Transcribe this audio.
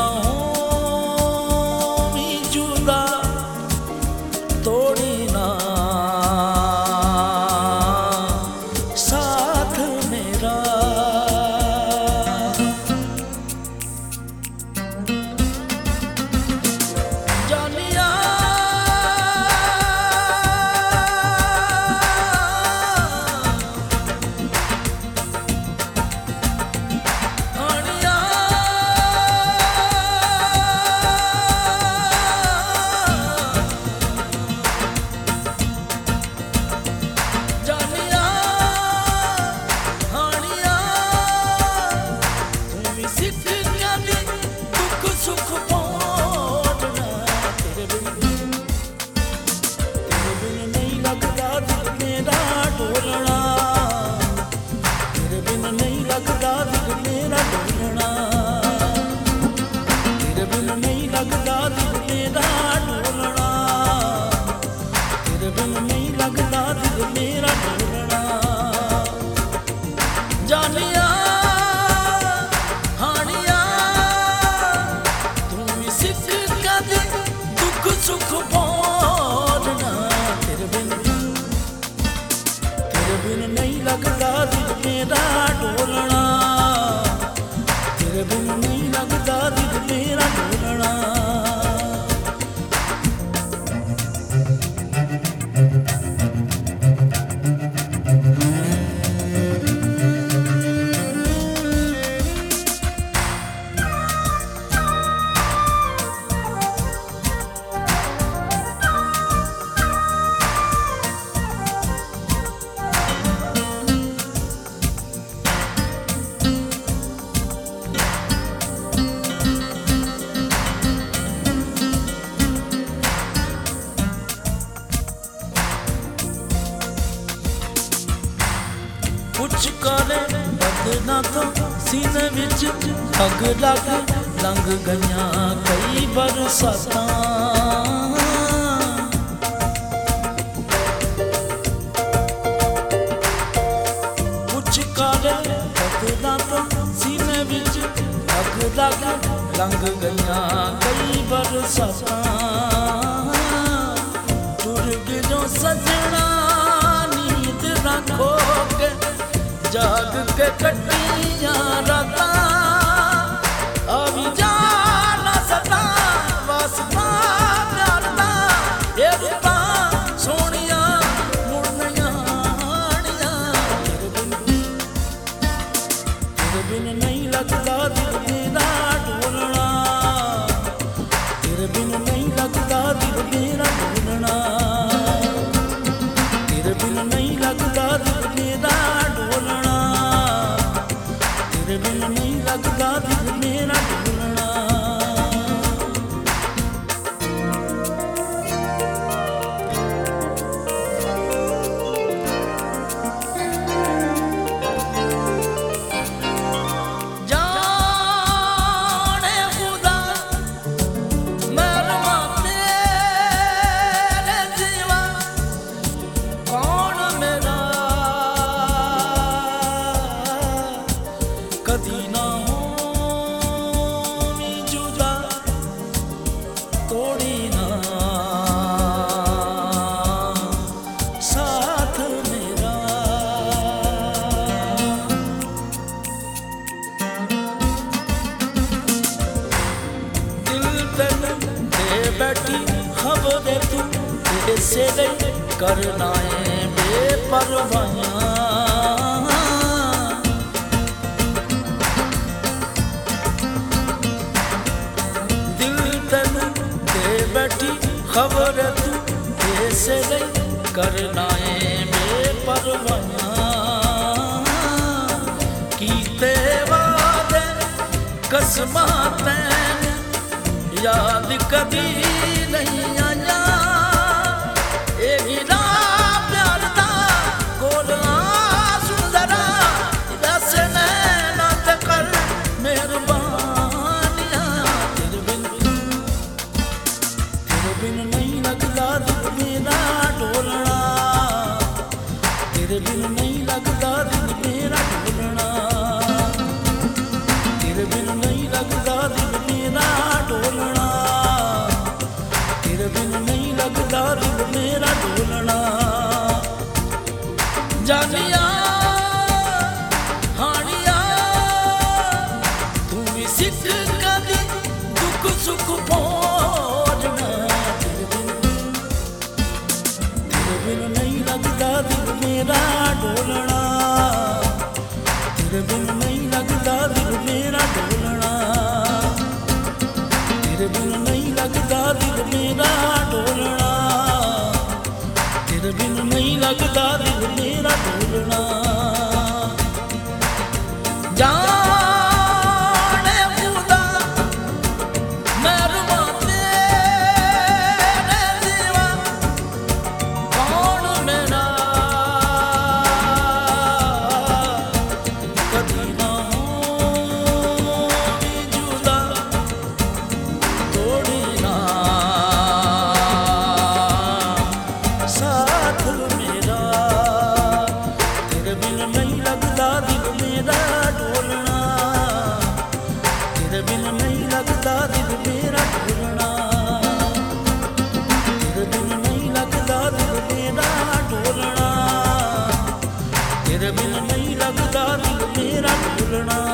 Oh. ਦਿਨ ਨਹੀਂ ਲੱਗਦਾ ਦਿਨ ਦਾ करे ਲੱਗਦਾ ਤਾਂ ਸੀਨੇ ਵਿੱਚ ਅੱਗ ਲੱਗ ਲੰਘ ਗਈਆਂ ਕਈ ਬਰਸਾਤਾਂ ਕੁਝ ਕਰੇ ਲੱਗਦਾ ਤਾਂ ਸੀਨੇ ਵਿੱਚ ਅੱਗ ਲੱਗ ਲੰਘ ਗਈਆਂ ਕਈ ਬਰਸਾਤਾਂ கட்ட milagro da vida mineira. से गई करनाए बेपरवाया दिल तन दे बैठी खबर तू दे से गई करनाए बेपरवाया कीते वादे, कसमा तैन, याद कभी नहीं आ ਲੱਗਦਾ ਦੁੱਖ ਮੇਰਾ ਢੋਲਣਾ ਤੇਰੇ ਬਿਨ ਨਹੀਂ ਲੱਗਦਾ। the ਲੱਗਦਾ ਦਿਲ ਮੇਰਾ ਭੁੱਲਣਾ